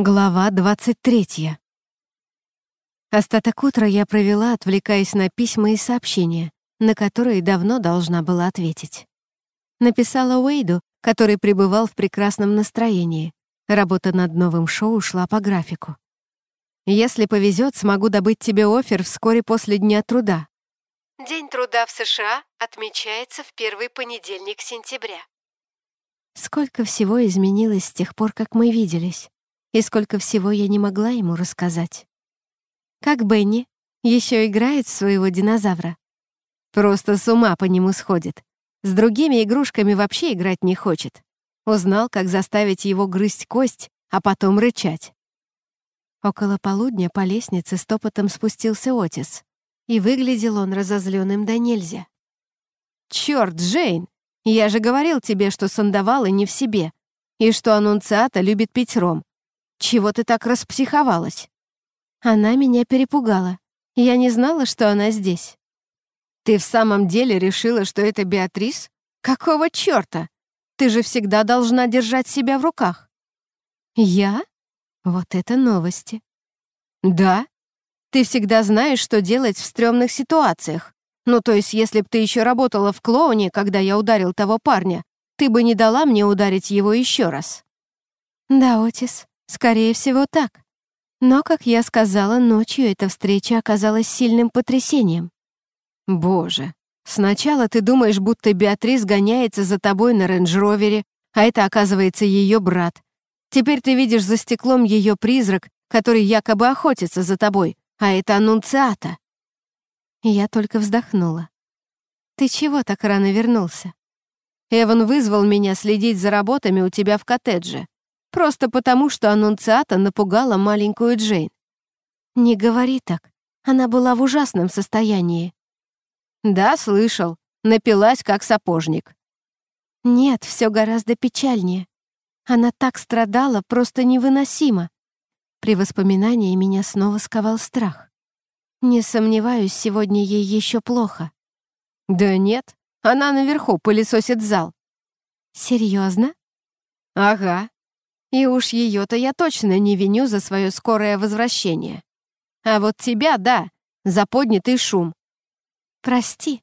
Глава 23. Остаток утра я провела, отвлекаясь на письма и сообщения, на которые давно должна была ответить. Написала Уэйду, который пребывал в прекрасном настроении. Работа над новым шоу шла по графику. «Если повезет, смогу добыть тебе офер вскоре после Дня труда». День труда в США отмечается в первый понедельник сентября. Сколько всего изменилось с тех пор, как мы виделись и сколько всего я не могла ему рассказать. Как Бенни еще играет в своего динозавра. Просто с ума по нему сходит. С другими игрушками вообще играть не хочет. Узнал, как заставить его грызть кость, а потом рычать. Около полудня по лестнице стопотом спустился Отис, и выглядел он разозленным до нельзя. «Чёрт, Джейн! Я же говорил тебе, что сандавалы не в себе, и что анунциата любит пить ром. Чего ты так распсиховалась?» Она меня перепугала. Я не знала, что она здесь. «Ты в самом деле решила, что это Беатрис? Какого чёрта? Ты же всегда должна держать себя в руках». «Я? Вот это новости». «Да? Ты всегда знаешь, что делать в стрёмных ситуациях. Ну, то есть, если б ты еще работала в клоуне, когда я ударил того парня, ты бы не дала мне ударить его еще раз». «Да, Отис, Скорее всего, так. Но, как я сказала, ночью эта встреча оказалась сильным потрясением. Боже, сначала ты думаешь, будто Беатрис гоняется за тобой на рейндж-ровере, а это, оказывается, ее брат. Теперь ты видишь за стеклом ее призрак, который якобы охотится за тобой, а это аннунциата. Я только вздохнула. «Ты чего так рано вернулся?» «Эван вызвал меня следить за работами у тебя в коттедже. Просто потому, что аннунциата напугала маленькую Джейн. «Не говори так. Она была в ужасном состоянии». «Да, слышал. Напилась, как сапожник». «Нет, все гораздо печальнее. Она так страдала, просто невыносимо». При воспоминании меня снова сковал страх. «Не сомневаюсь, сегодня ей еще плохо». «Да нет, она наверху пылесосит зал». «Серьезно?» «Ага, и уж ее-то я точно не виню за свое скорое возвращение. А вот тебя, да, за поднятый шум. Прости,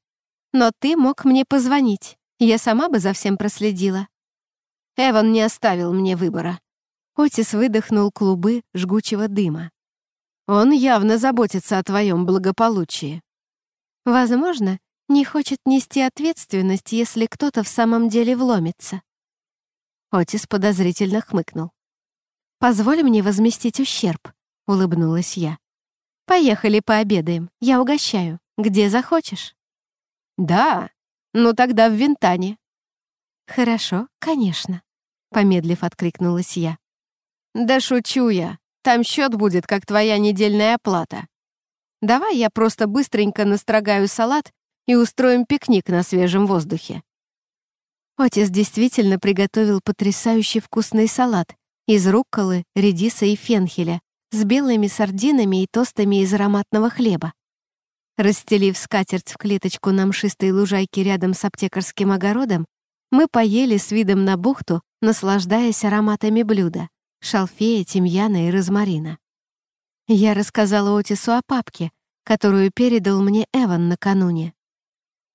но ты мог мне позвонить. Я сама бы за всем проследила. Эван не оставил мне выбора. Отис выдохнул клубы жгучего дыма. Он явно заботится о твоем благополучии. Возможно, не хочет нести ответственность, если кто-то в самом деле вломится. Отис подозрительно хмыкнул. «Позволь мне возместить ущерб», — улыбнулась я. «Поехали пообедаем, я угощаю, где захочешь». «Да, ну тогда в Винтане». «Хорошо, конечно», — помедлив откликнулась я. «Да шучу я, там счет будет, как твоя недельная оплата. Давай я просто быстренько настрогаю салат и устроим пикник на свежем воздухе». Отец действительно приготовил потрясающий вкусный салат из рукколы, редиса и фенхеля с белыми сардинами и тостами из ароматного хлеба. Расстелив скатерть в клеточку на мшистой лужайке рядом с аптекарским огородом, мы поели с видом на бухту, наслаждаясь ароматами блюда — шалфея, тимьяна и розмарина. Я рассказала Отису о папке, которую передал мне Эван накануне.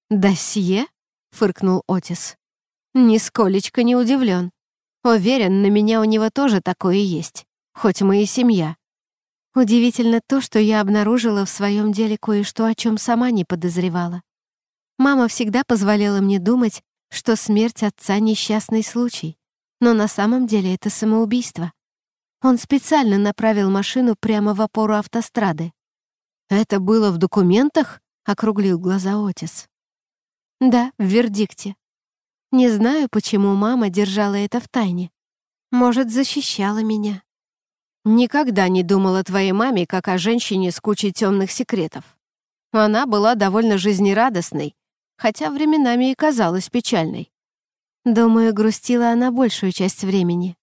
«Досье?» — фыркнул Отис. Нисколечко не удивлен. Уверен, на меня у него тоже такое есть, хоть мы и семья. Удивительно то, что я обнаружила в своем деле кое-что, о чем сама не подозревала. Мама всегда позволяла мне думать, что смерть отца — несчастный случай, но на самом деле это самоубийство. Он специально направил машину прямо в опору автострады. «Это было в документах?» — округлил глаза Отис. «Да, в вердикте. Не знаю, почему мама держала это в тайне. Может, защищала меня. Никогда не думала твоей маме, как о женщине с кучей темных секретов. Она была довольно жизнерадостной, хотя временами и казалась печальной. Думаю, грустила она большую часть времени.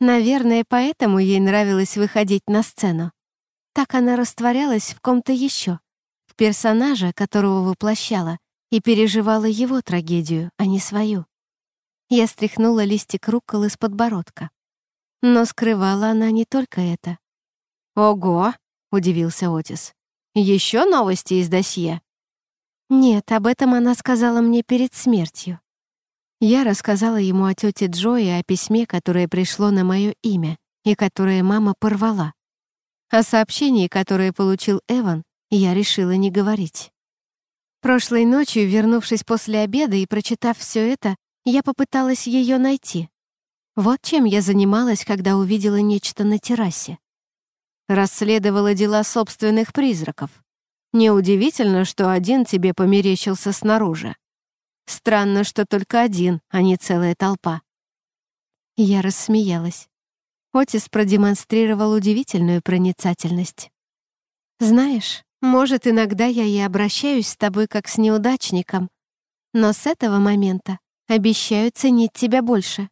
Наверное, поэтому ей нравилось выходить на сцену. Так она растворялась в ком-то еще, в персонаже, которого воплощала, и переживала его трагедию, а не свою. Я стряхнула листик руккол из подбородка. Но скрывала она не только это. «Ого!» — удивился Отис. «Еще новости из досье?» «Нет, об этом она сказала мне перед смертью». Я рассказала ему о тете Джо и о письме, которое пришло на мое имя и которое мама порвала. О сообщении, которое получил Эван, я решила не говорить. Прошлой ночью, вернувшись после обеда и прочитав все это, я попыталась ее найти. Вот чем я занималась, когда увидела нечто на террасе. Расследовала дела собственных призраков. Неудивительно, что один тебе померещился снаружи. Странно, что только один, а не целая толпа. Я рассмеялась. Отис продемонстрировал удивительную проницательность. «Знаешь, может, иногда я и обращаюсь с тобой как с неудачником, но с этого момента обещаю ценить тебя больше.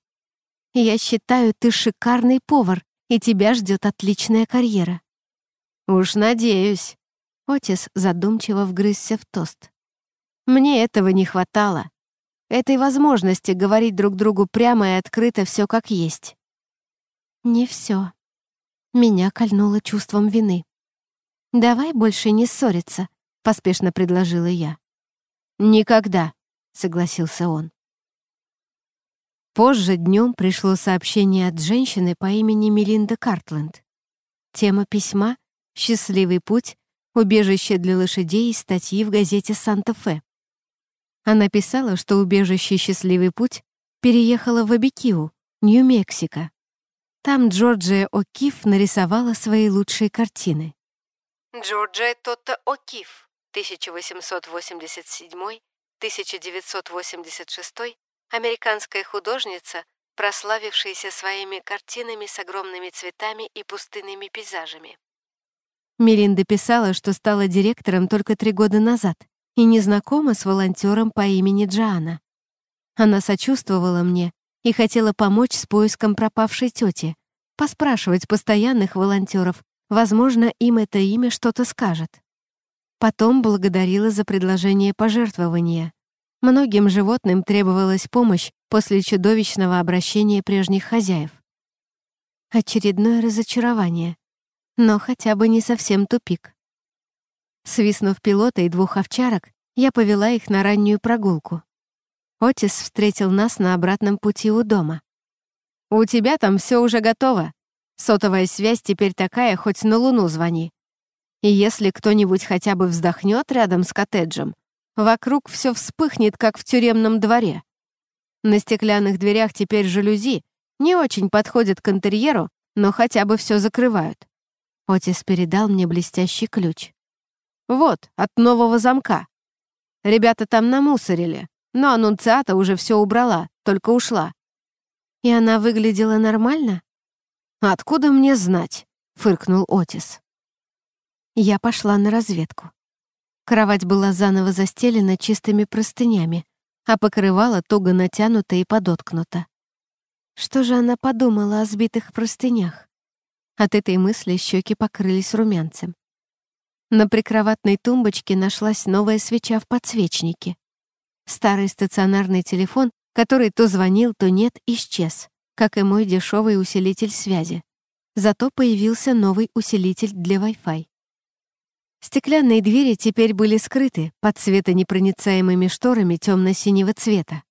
Я считаю, ты шикарный повар, и тебя ждет отличная карьера». «Уж надеюсь», — Отис задумчиво вгрызся в тост. «Мне этого не хватало. Этой возможности говорить друг другу прямо и открыто все как есть». «Не все. Меня кольнуло чувством вины. «Давай больше не ссориться», — поспешно предложила я. «Никогда», — согласился он. Позже днем пришло сообщение от женщины по имени Мелинда Картленд. Тема письма «Счастливый путь. Убежище для лошадей» и статьи в газете «Санта-Фе». Она писала, что убежище «Счастливый путь» переехала в Абикиу, Нью-Мексико. Там Джорджия О'Кифф нарисовала свои лучшие картины. Джорджия Тотта 1887-1986, американская художница, прославившаяся своими картинами с огромными цветами и пустынными пейзажами. Миринда писала, что стала директором только три года назад и не знакома с волонтером по имени Джоанна. Она сочувствовала мне и хотела помочь с поиском пропавшей тети, поспрашивать постоянных волонтеров, Возможно, им это имя что-то скажет. Потом благодарила за предложение пожертвования. Многим животным требовалась помощь после чудовищного обращения прежних хозяев. Очередное разочарование. Но хотя бы не совсем тупик. Свистнув пилота и двух овчарок, я повела их на раннюю прогулку. Отис встретил нас на обратном пути у дома. «У тебя там все уже готово», Сотовая связь теперь такая, хоть на Луну звони. И если кто-нибудь хотя бы вздохнет рядом с коттеджем, вокруг все вспыхнет, как в тюремном дворе. На стеклянных дверях теперь жалюзи, не очень подходят к интерьеру, но хотя бы все закрывают. Отис передал мне блестящий ключ. Вот, от нового замка. Ребята там намусорили, но аннунциата уже все убрала, только ушла. И она выглядела нормально? «Откуда мне знать?» — фыркнул Отис. Я пошла на разведку. Кровать была заново застелена чистыми простынями, а покрывало туго натянуто и подоткнуто. Что же она подумала о сбитых простынях? От этой мысли щеки покрылись румянцем. На прикроватной тумбочке нашлась новая свеча в подсвечнике. Старый стационарный телефон, который то звонил, то нет, исчез как и мой дешевый усилитель связи. Зато появился новый усилитель для Wi-Fi. Стеклянные двери теперь были скрыты под светонепроницаемыми шторами темно-синего цвета.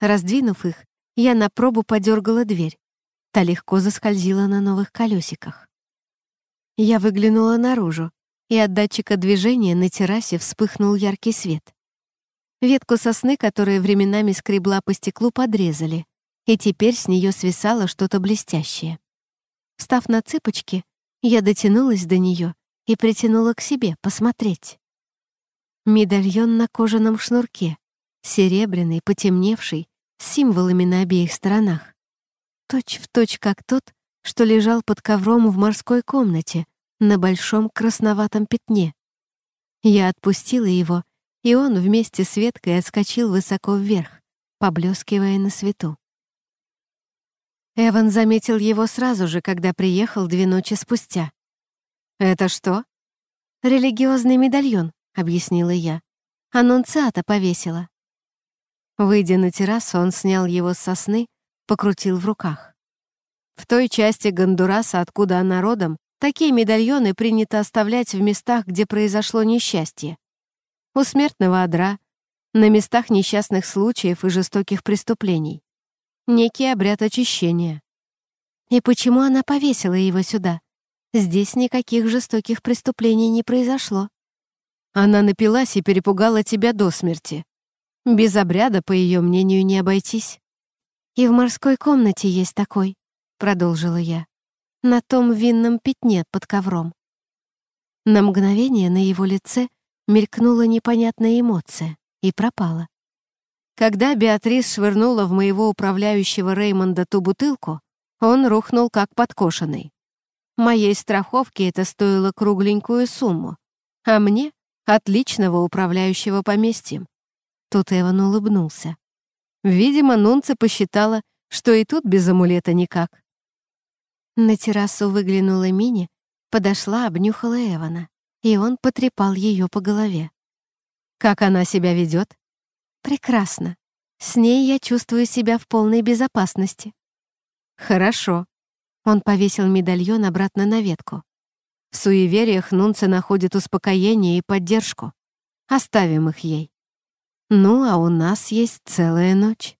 Раздвинув их, я на пробу подергала дверь. Та легко заскользила на новых колесиках. Я выглянула наружу, и от датчика движения на террасе вспыхнул яркий свет. Ветку сосны, которая временами скребла по стеклу, подрезали и теперь с нее свисало что-то блестящее. Встав на цыпочки, я дотянулась до нее и притянула к себе посмотреть. Медальон на кожаном шнурке, серебряный, потемневший, с символами на обеих сторонах. Точь в точь, как тот, что лежал под ковром в морской комнате на большом красноватом пятне. Я отпустила его, и он вместе с веткой отскочил высоко вверх, поблескивая на свету. Эван заметил его сразу же, когда приехал две ночи спустя. «Это что?» «Религиозный медальон», — объяснила я. «Аннунциата повесила». Выйдя на террасу, он снял его с сосны, покрутил в руках. В той части Гондураса, откуда она родом, такие медальоны принято оставлять в местах, где произошло несчастье. У смертного одра, на местах несчастных случаев и жестоких преступлений некий обряд очищения. И почему она повесила его сюда? Здесь никаких жестоких преступлений не произошло. Она напилась и перепугала тебя до смерти. Без обряда, по ее мнению, не обойтись. «И в морской комнате есть такой», — продолжила я. «На том винном пятне под ковром». На мгновение на его лице мелькнула непонятная эмоция и пропала. Когда Беатрис швырнула в моего управляющего Реймонда ту бутылку, он рухнул как подкошенный. Моей страховке это стоило кругленькую сумму, а мне — отличного управляющего поместьем. Тут Эван улыбнулся. Видимо, Нунца посчитала, что и тут без амулета никак. На террасу выглянула Мини, подошла, обнюхала Эвана, и он потрепал ее по голове. «Как она себя ведет?» Прекрасно. С ней я чувствую себя в полной безопасности. Хорошо. Он повесил медальон обратно на ветку. В суевериях Нунца находит успокоение и поддержку. Оставим их ей. Ну, а у нас есть целая ночь.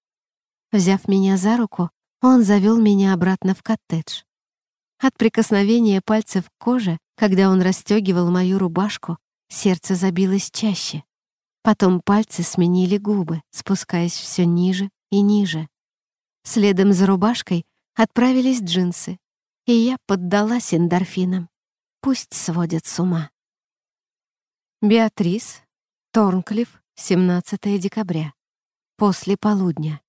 Взяв меня за руку, он завел меня обратно в коттедж. От прикосновения пальцев к коже, когда он расстегивал мою рубашку, сердце забилось чаще. Потом пальцы сменили губы, спускаясь все ниже и ниже. Следом за рубашкой отправились джинсы, и я поддалась эндорфинам. Пусть сводят с ума. Беатрис, Торнклифф, 17 декабря. После полудня.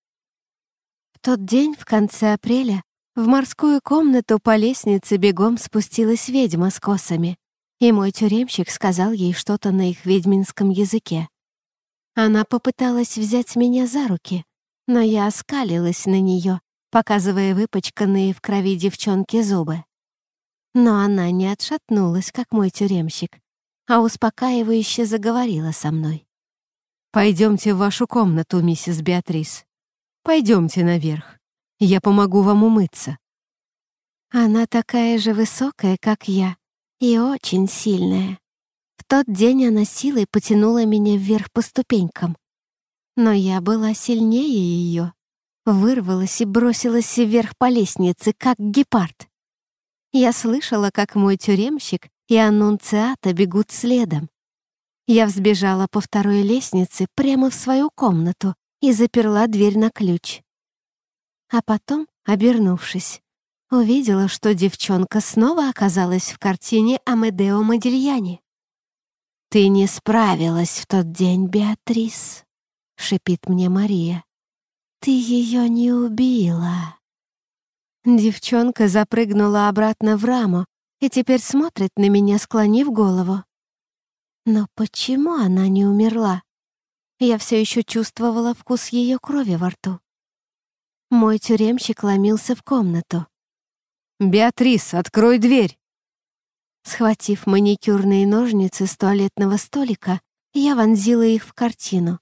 В тот день, в конце апреля, в морскую комнату по лестнице бегом спустилась ведьма с косами, и мой тюремщик сказал ей что-то на их ведьминском языке. Она попыталась взять меня за руки, но я оскалилась на нее, показывая выпачканные в крови девчонки зубы. Но она не отшатнулась, как мой тюремщик, а успокаивающе заговорила со мной. «Пойдемте в вашу комнату, миссис Беатрис. Пойдемте наверх. Я помогу вам умыться». Она такая же высокая, как я, и очень сильная. В тот день она силой потянула меня вверх по ступенькам. Но я была сильнее ее. Вырвалась и бросилась вверх по лестнице, как гепард. Я слышала, как мой тюремщик и аннунциата бегут следом. Я взбежала по второй лестнице прямо в свою комнату и заперла дверь на ключ. А потом, обернувшись, увидела, что девчонка снова оказалась в картине Амедео Модильяни. «Ты не справилась в тот день, Беатрис», — шипит мне Мария. «Ты ее не убила». Девчонка запрыгнула обратно в раму и теперь смотрит на меня, склонив голову. Но почему она не умерла? Я все еще чувствовала вкус ее крови во рту. Мой тюремщик ломился в комнату. «Беатрис, открой дверь!» Схватив маникюрные ножницы с туалетного столика, я вонзила их в картину.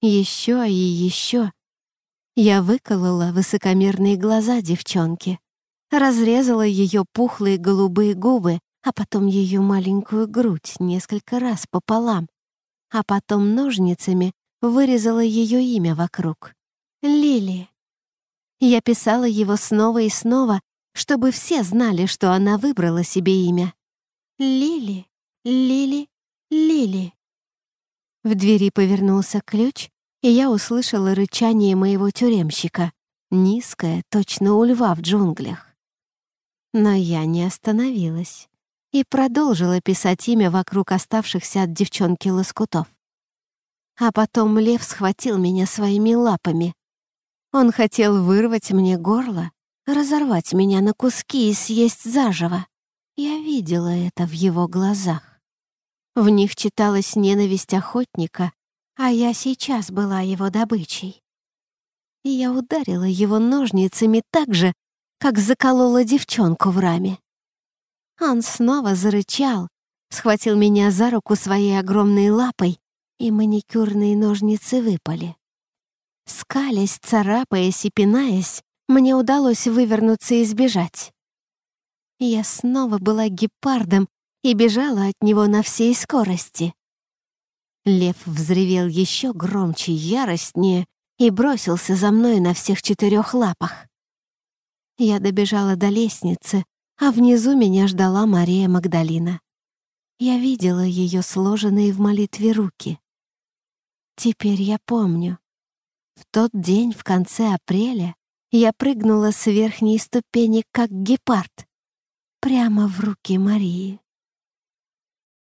Еще и еще. Я выколола высокомерные глаза девчонки, разрезала ее пухлые голубые губы, а потом ее маленькую грудь несколько раз пополам, а потом ножницами вырезала ее имя вокруг. Лили. Я писала его снова и снова, чтобы все знали, что она выбрала себе имя. Лили, Лили, Лили. В двери повернулся ключ, и я услышала рычание моего тюремщика, низкое, точно у льва в джунглях. Но я не остановилась и продолжила писать имя вокруг оставшихся от девчонки лоскутов. А потом лев схватил меня своими лапами. Он хотел вырвать мне горло, разорвать меня на куски и съесть заживо. Я видела это в его глазах. В них читалась ненависть охотника, а я сейчас была его добычей. И я ударила его ножницами так же, как заколола девчонку в раме. Он снова зарычал, схватил меня за руку своей огромной лапой, и маникюрные ножницы выпали. Скалясь, царапаясь и пинаясь, мне удалось вывернуться и сбежать. Я снова была гепардом и бежала от него на всей скорости. Лев взревел еще громче, яростнее и бросился за мной на всех четырех лапах. Я добежала до лестницы, а внизу меня ждала Мария Магдалина. Я видела ее сложенные в молитве руки. Теперь я помню. В тот день, в конце апреля, я прыгнула с верхней ступени, как гепард прямо в руки Марии.